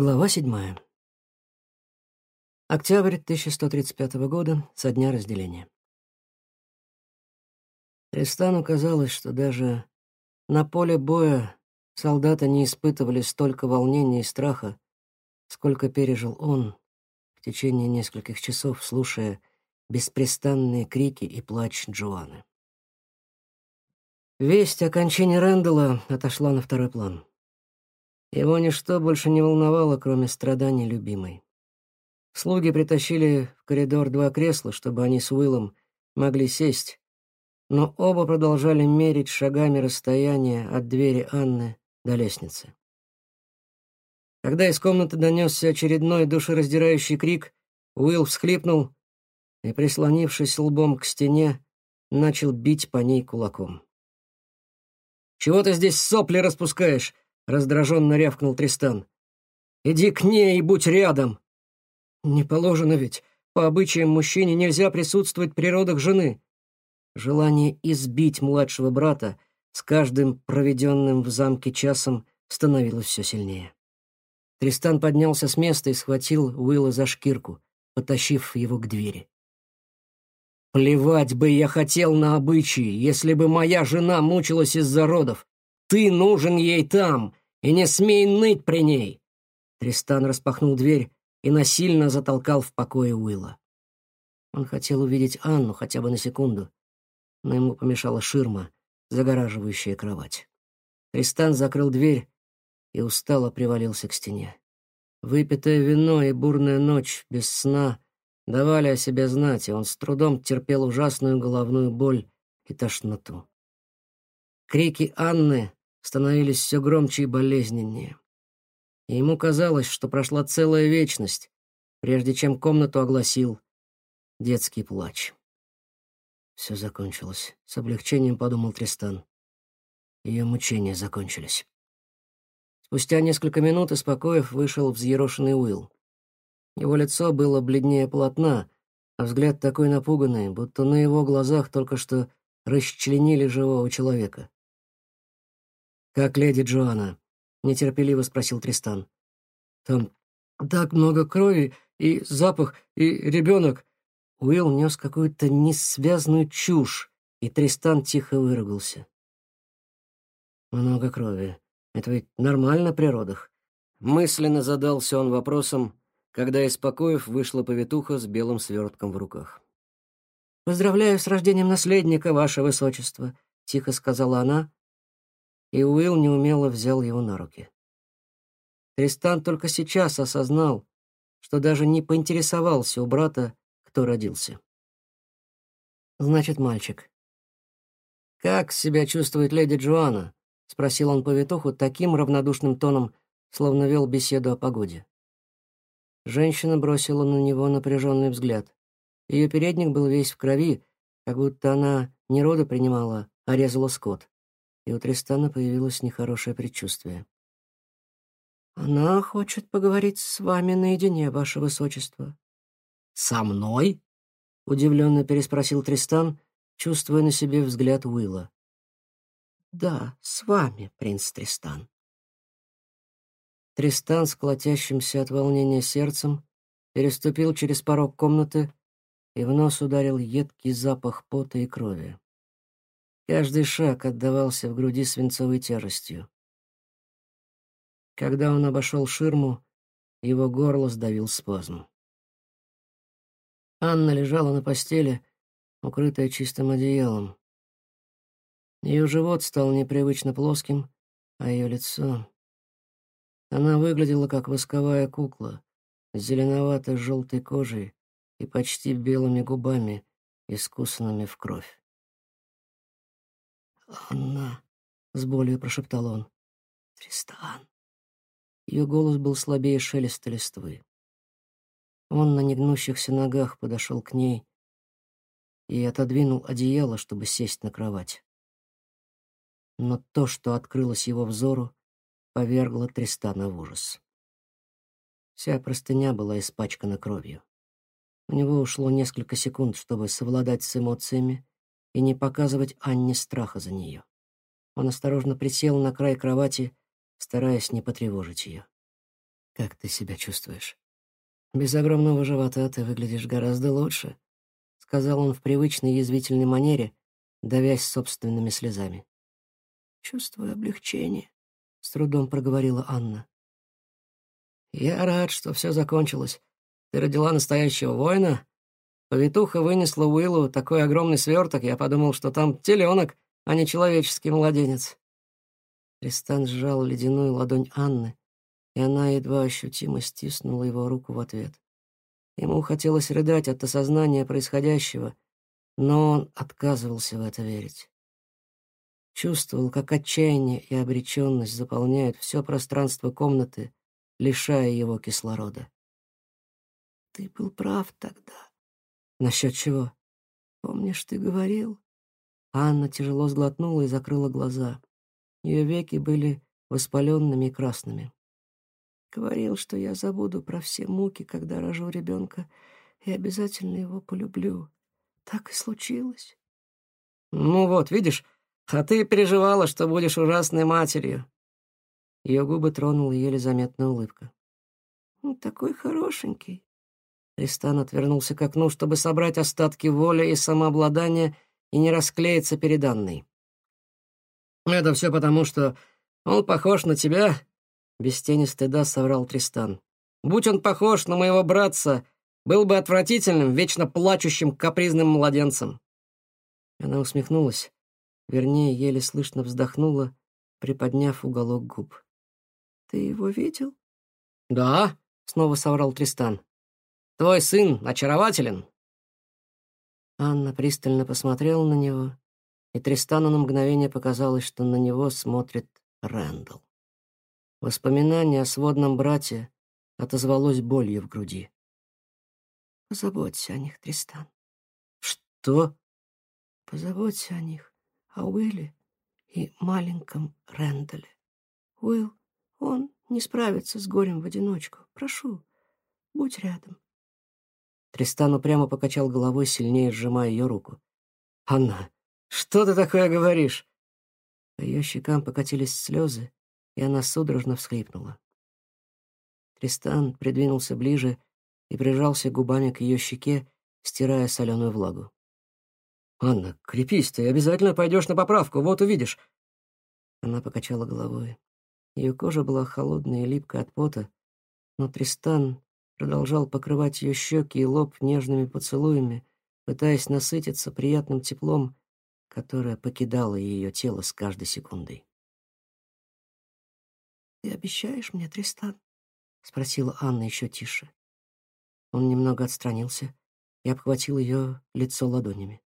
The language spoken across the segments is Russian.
Глава седьмая. Октябрь 1135 года, со дня разделения. Тристану казалось, что даже на поле боя солдаты не испытывали столько волнения и страха, сколько пережил он в течение нескольких часов, слушая беспрестанные крики и плач Джоанны. Весть о кончине Рэндалла отошла на второй план. Его ничто больше не волновало, кроме страданий любимой. Слуги притащили в коридор два кресла, чтобы они с Уиллом могли сесть, но оба продолжали мерить шагами расстояние от двери Анны до лестницы. Когда из комнаты донесся очередной душераздирающий крик, Уилл всхлипнул и, прислонившись лбом к стене, начал бить по ней кулаком. «Чего ты здесь сопли распускаешь?» Раздраженно рявкнул Тристан. «Иди к ней и будь рядом!» «Не положено ведь. По обычаям мужчине нельзя присутствовать при родах жены». Желание избить младшего брата с каждым проведенным в замке часом становилось все сильнее. Тристан поднялся с места и схватил Уилла за шкирку, потащив его к двери. «Плевать бы я хотел на обычаи, если бы моя жена мучилась из-за родов. Ты нужен ей там, и не смей ныть при ней!» Тристан распахнул дверь и насильно затолкал в покое Уилла. Он хотел увидеть Анну хотя бы на секунду, но ему помешала ширма, загораживающая кровать. Тристан закрыл дверь и устало привалился к стене. Выпитое вино и бурная ночь без сна давали о себе знать, и он с трудом терпел ужасную головную боль и тошноту. Крики Анны становились все громче и болезненнее. И ему казалось, что прошла целая вечность, прежде чем комнату огласил детский плач. Все закончилось. С облегчением подумал Тристан. Ее мучения закончились. Спустя несколько минут из покоев вышел взъерошенный Уилл. Его лицо было бледнее полотна, а взгляд такой напуганный, будто на его глазах только что расчленили живого человека. «Как леди Джоанна?» — нетерпеливо спросил Тристан. «Там так много крови, и запах, и ребенок». Уилл нес какую-то несвязную чушь, и Тристан тихо выругался. «Много крови. Это ведь нормально при родах?» Мысленно задался он вопросом, когда из покоев вышла повитуха с белым свертком в руках. «Поздравляю с рождением наследника, ваше высочество», — тихо сказала она, и Уилл неумело взял его на руки. Тристан только сейчас осознал, что даже не поинтересовался у брата, кто родился. «Значит, мальчик». «Как себя чувствует леди Джоанна?» — спросил он повитуху таким равнодушным тоном, словно вел беседу о погоде. Женщина бросила на него напряженный взгляд. Ее передник был весь в крови, как будто она не роды принимала, а резала скот и у Тристана появилось нехорошее предчувствие. «Она хочет поговорить с вами наедине, ваше высочество». «Со мной?» — удивленно переспросил Тристан, чувствуя на себе взгляд Уилла. «Да, с вами, принц Тристан». Тристан с от волнения сердцем переступил через порог комнаты и в нос ударил едкий запах пота и крови. Каждый шаг отдавался в груди свинцовой тяжестью. Когда он обошел ширму, его горло сдавил спазм. Анна лежала на постели, укрытая чистым одеялом. Ее живот стал непривычно плоским, а ее лицо... Она выглядела как восковая кукла с зеленовато-желтой кожей и почти белыми губами, искусанными в кровь. «Анна!» — с болью прошептал он. «Тристан!» Ее голос был слабее шелеста листвы. Он на негнущихся ногах подошел к ней и отодвинул одеяло, чтобы сесть на кровать. Но то, что открылось его взору, повергло Тристана в ужас. Вся простыня была испачкана кровью. У него ушло несколько секунд, чтобы совладать с эмоциями и не показывать Анне страха за нее. Он осторожно присел на край кровати, стараясь не потревожить ее. Как ты себя чувствуешь? Без огромного живота ты выглядишь гораздо лучше, сказал он в привычной язвительной манере, давясь собственными слезами. Чувствую облегчение, с трудом проговорила Анна. Я рад, что все закончилось. Ты родила настоящего воина. Повитуха вынесла Уиллу такой огромный сверток, я подумал, что там теленок, а не человеческий младенец. Тристан сжал ледяную ладонь Анны, и она едва ощутимо стиснула его руку в ответ. Ему хотелось рыдать от осознания происходящего, но он отказывался в это верить. Чувствовал, как отчаяние и обреченность заполняют все пространство комнаты, лишая его кислорода. «Ты был прав тогда». «Насчет чего?» «Помнишь, ты говорил?» Анна тяжело сглотнула и закрыла глаза. Ее веки были воспаленными и красными. Говорил, что я забуду про все муки, когда рожу ребенка, и обязательно его полюблю. Так и случилось. Ну вот, видишь, а ты переживала, что будешь ужасной матерью. Ее губы тронула еле заметная улыбка. «Ну, такой хорошенький. Тристан отвернулся к окну, чтобы собрать остатки воли и самообладания и не расклеиться перед Анной. «Это все потому, что он похож на тебя без тени стыда соврал Тристан. «Будь он похож на моего братца, был бы отвратительным, вечно плачущим капризным младенцем». Она усмехнулась, вернее, еле слышно вздохнула, приподняв уголок губ. «Ты его видел?» «Да», — снова соврал Тристан. «Твой сын очарователен». Анна пристально посмотрела на него, и Тристану на мгновение показалось, что на него смотрит Рэндалл. Воспоминание о сводном брате отозвалось болью в груди. «Позаботься о них, Тристан». «Что?» «Позаботься о них, о Уилле и маленьком Рэндале. Уилл, он не справится с горем в одиночку. Прошу, будь рядом». Тристан упрямо покачал головой, сильнее сжимая ее руку. «Анна, что ты такое говоришь?» По ее щекам покатились слезы, и она судорожно всхлипнула. Тристан придвинулся ближе и прижался губами к ее щеке, стирая соленую влагу. «Анна, крепись, ты обязательно пойдешь на поправку, вот увидишь». Она покачала головой. Ее кожа была холодной и липкой от пота, но Тристан продолжал покрывать ее щеки и лоб нежными поцелуями, пытаясь насытиться приятным теплом, которое покидало ее тело с каждой секундой. «Ты обещаешь мне, Тристан?» — спросила Анна еще тише. Он немного отстранился и обхватил ее лицо ладонями.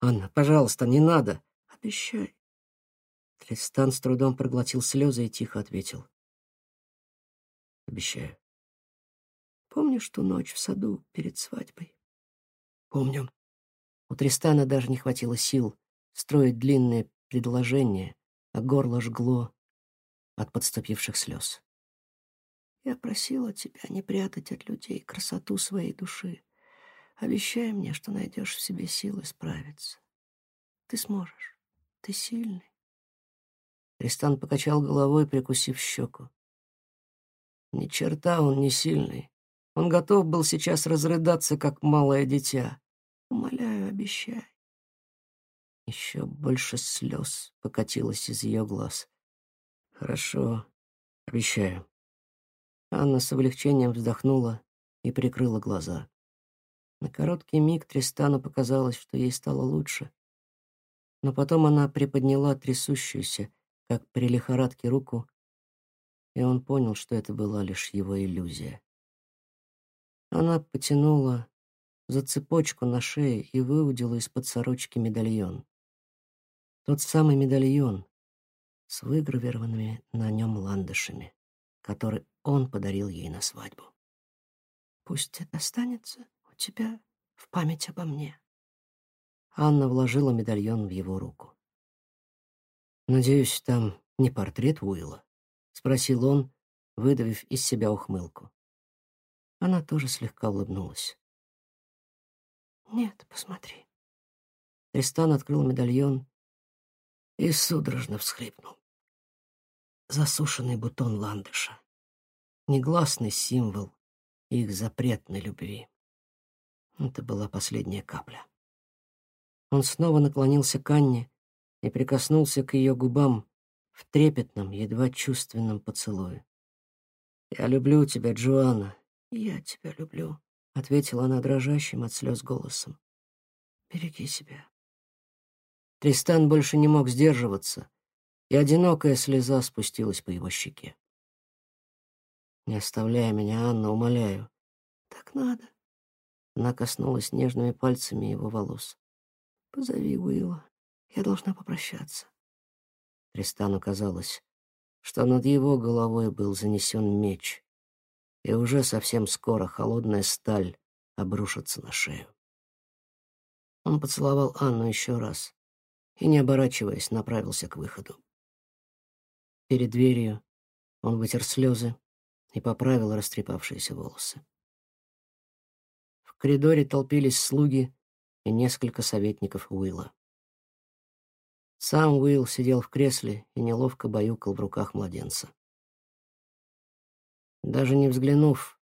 «Анна, пожалуйста, не надо!» «Обещай!» Тристан с трудом проглотил слезы и тихо ответил. «Обещаю». «Помнишь ту ночь в саду перед свадьбой?» «Помню». У Тристана даже не хватило сил строить длинное предложение, а горло жгло от подступивших слез. «Я просила тебя не прятать от людей красоту своей души. Обещай мне, что найдешь в себе силы справиться. Ты сможешь. Ты сильный». Тристан покачал головой, прикусив щеку. Ни черта он не сильный. Он готов был сейчас разрыдаться, как малое дитя. Умоляю, обещай. Еще больше слез покатилось из ее глаз. «Хорошо, обещаю». Анна с облегчением вздохнула и прикрыла глаза. На короткий миг Тристану показалось, что ей стало лучше. Но потом она приподняла трясущуюся, как при лихорадке, руку, и он понял, что это была лишь его иллюзия. Она потянула за цепочку на шее и выудила из-под сорочки медальон. Тот самый медальон, с выгравированными на нем ландышами, который он подарил ей на свадьбу. «Пусть это останется у тебя в память обо мне». Анна вложила медальон в его руку. «Надеюсь, там не портрет Уилла?» — спросил он, выдавив из себя ухмылку. Она тоже слегка улыбнулась. «Нет, посмотри». Тристан открыл медальон и судорожно всхлипнул засушенный бутон ландыша. негласный символ их запретной любви. Это была последняя капля. Он снова наклонился к Анне и прикоснулся к ее губам в трепетном, едва чувственном поцелуе. «Я люблю тебя, Джоанна». «Я тебя люблю», — ответила она дрожащим от слез голосом. «Береги себя». Тристан больше не мог сдерживаться, и одинокая слеза спустилась по его щеке. «Не оставляй меня, Анна, умоляю». «Так надо». Она коснулась нежными пальцами его волос. «Позови Уилла. Я должна попрощаться». Тристану казалось, что над его головой был занесен меч, и уже совсем скоро холодная сталь обрушится на шею. Он поцеловал Анну еще раз и, не оборачиваясь, направился к выходу. Перед дверью он вытер слезы и поправил растрепавшиеся волосы. В коридоре толпились слуги и несколько советников Уилла. Сам Уилл сидел в кресле и неловко баюкал в руках младенца. Даже не взглянув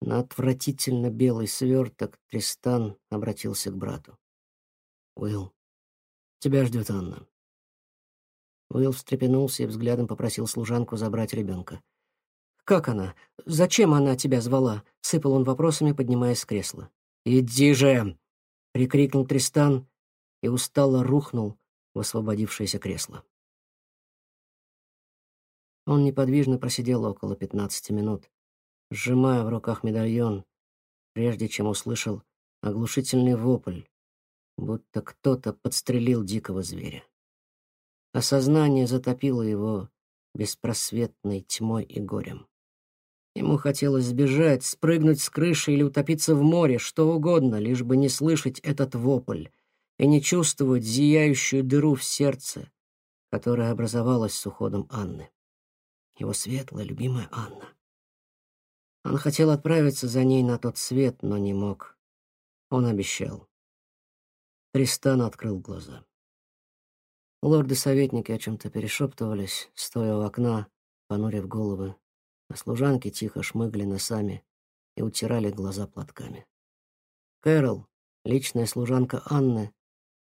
на отвратительно белый сверток, Тристан обратился к брату. «Уилл, тебя ждет Анна». Уилл встрепенулся и взглядом попросил служанку забрать ребенка. «Как она? Зачем она тебя звала?» — сыпал он вопросами, поднимаясь с кресла. «Иди же!» — прикрикнул Тристан и устало рухнул в освободившееся кресло. Он неподвижно просидел около пятнадцати минут, сжимая в руках медальон, прежде чем услышал оглушительный вопль, будто кто-то подстрелил дикого зверя. Осознание затопило его беспросветной тьмой и горем. Ему хотелось сбежать, спрыгнуть с крыши или утопиться в море, что угодно, лишь бы не слышать этот вопль и не чувствовать зияющую дыру в сердце, которая образовалась с уходом Анны. Его светлая, любимая Анна. Он хотел отправиться за ней на тот свет, но не мог. Он обещал. Тристан открыл глаза. Лорды-советники о чем-то перешептывались, стоя у окна, понурив головы а служанки тихо шмыгли носами и утирали глаза платками. Кэрол, личная служанка Анны,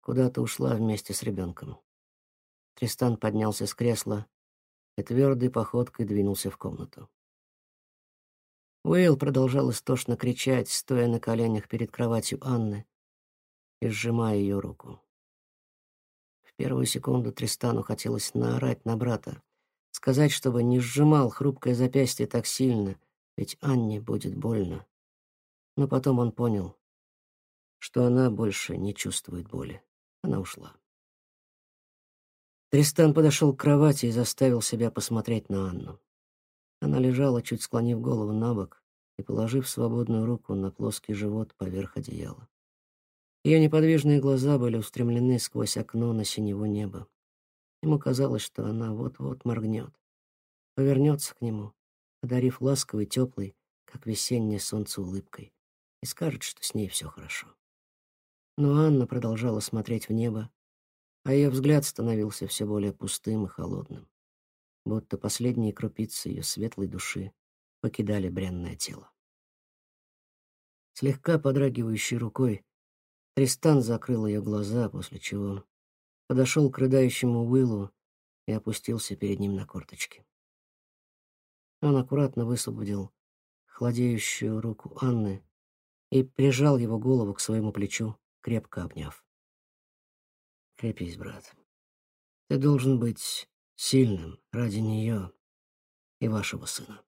куда-то ушла вместе с ребенком. Тристан поднялся с кресла и твердой походкой двинулся в комнату. Уэйл продолжал истошно кричать, стоя на коленях перед кроватью Анны и сжимая ее руку. В первую секунду Тристану хотелось наорать на брата, Сказать, чтобы не сжимал хрупкое запястье так сильно, ведь Анне будет больно. Но потом он понял, что она больше не чувствует боли. Она ушла. Тристан подошел к кровати и заставил себя посмотреть на Анну. Она лежала, чуть склонив голову на бок и положив свободную руку на плоский живот поверх одеяла. Ее неподвижные глаза были устремлены сквозь окно на синего неба. Ему казалось, что она вот-вот моргнет, повернется к нему, одарив ласковой, теплой, как весеннее солнце улыбкой, и скажет, что с ней все хорошо. Но Анна продолжала смотреть в небо, а ее взгляд становился все более пустым и холодным, будто последние крупицы ее светлой души покидали бренное тело. Слегка подрагивающей рукой Тристан закрыл ее глаза, после чего подошел к рыдающему Уиллу и опустился перед ним на корточки. Он аккуратно высвободил хладеющую руку Анны и прижал его голову к своему плечу, крепко обняв. «Крепись, брат. Ты должен быть сильным ради нее и вашего сына».